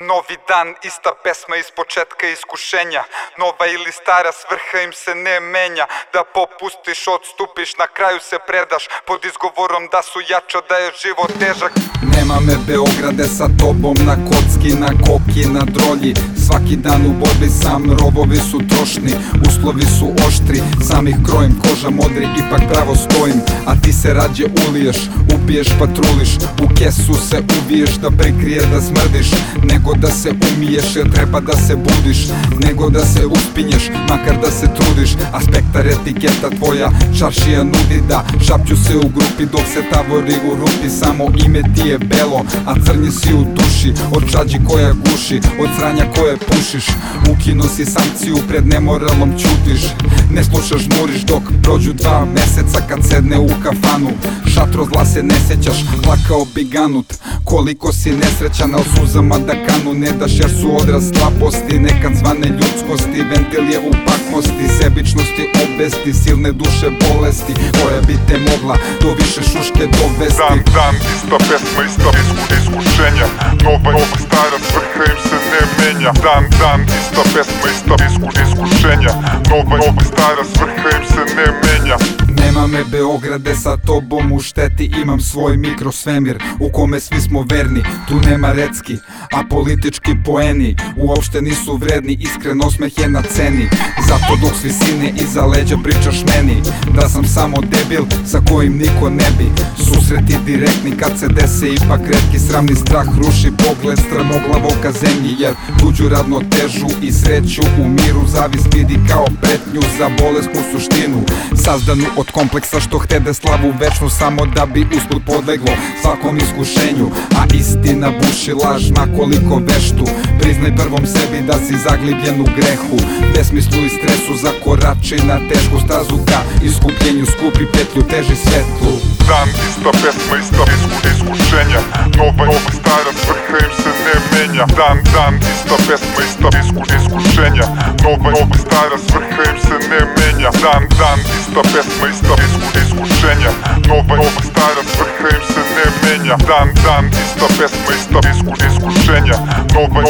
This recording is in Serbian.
Novi dan, ista pesma iz početka iskušenja. Nova ili stara svrha im se ne menja. Da popustiš, odstupiš, na kraju se predaš. Pod izgovorom da su jača, da je život težak. Nema me Beograde sa tobom na kocki, na koki, na drolji Svaki dan u borbi sam, robovi su trošni Uslovi su oštri, sam ih krojim, koža modri Ipak pravo stojim, a ti se rađe uliješ Upiješ, patruliš, u kesu se uviješ Da prikrije da smrdiš, nego da se umiješ jer treba da se budiš. Nego da se uspinješ makar da se trudiš. A spektar etiketa tvoja čaršija nudi da Šapću se u grupi dok se tavori u rupi. Samo ime ti je belo a crnji si u duši. Od čađi koja guši, od sranja pušiš. Ukino si sankciju pred nemoralom ćutiš. Ne slušaš žmuriš dok prođu dva meseca kad sedne u kafanu. Šatro zla se ne sećaš, plakao bi ganut. Koliko si nesrećan, al suzama da kanu ne daš jer su odraz slabosti. Nekad zvane ljudskosti, ventil je u pakmosti. Sebičnosti, obesti, silne duše bolesti. Koja bi te mogla do više šuške dovesti? Dan, dan, ista pesma, ista isku, iskušenja Nova, nova, stara svrha im se ne menja. Dan, dan, ista pesma, ista isku, iskušenja. Nova, nova, stara svrha im se ne menja Nema me Beograde sa tobom u šteti Imam svoj mikrosvemir u kome svi smo verni Tu nema recki, a politički poeni Uopšte nisu vredni, iskren osmeh je na ceni. Zato dok svi sine iza leđa pričaš meni Da sam samo debil sa kojim niko ne bi. Susreti direktni kad se dese ipak redki Sramni strah ruši pogled strmoglavo ka zemlji Jer tuđu radno težu i sreću u miru Zavis vidi kao pretnju za bolesnu suštinu Sazdanu od kompleksa što htede slavu večnu Samo da bi usput podleglo svakom iskušenju A istina buši laž koliko veštu. Priznaj prvom sebi da si zaglibljen u grehu. Besmislu i stresu zakorači na tešku stazu Ka iskupljenju. Skupi petlju teži svetlu. Dan, ista pesma, ista isku, iskušenja. Nova, nova, stara svrha im se ne menja. Dan, dan, ista pesma, ista isku, iskušenja. Nova, nova, stara svrha im se ne menja Dan, dan, ista pesma, ista isku, iskušenja Nova, nova, stara svrha im se ne menja Dan, dan, ista pesma, ista isku, iskušenja Nova,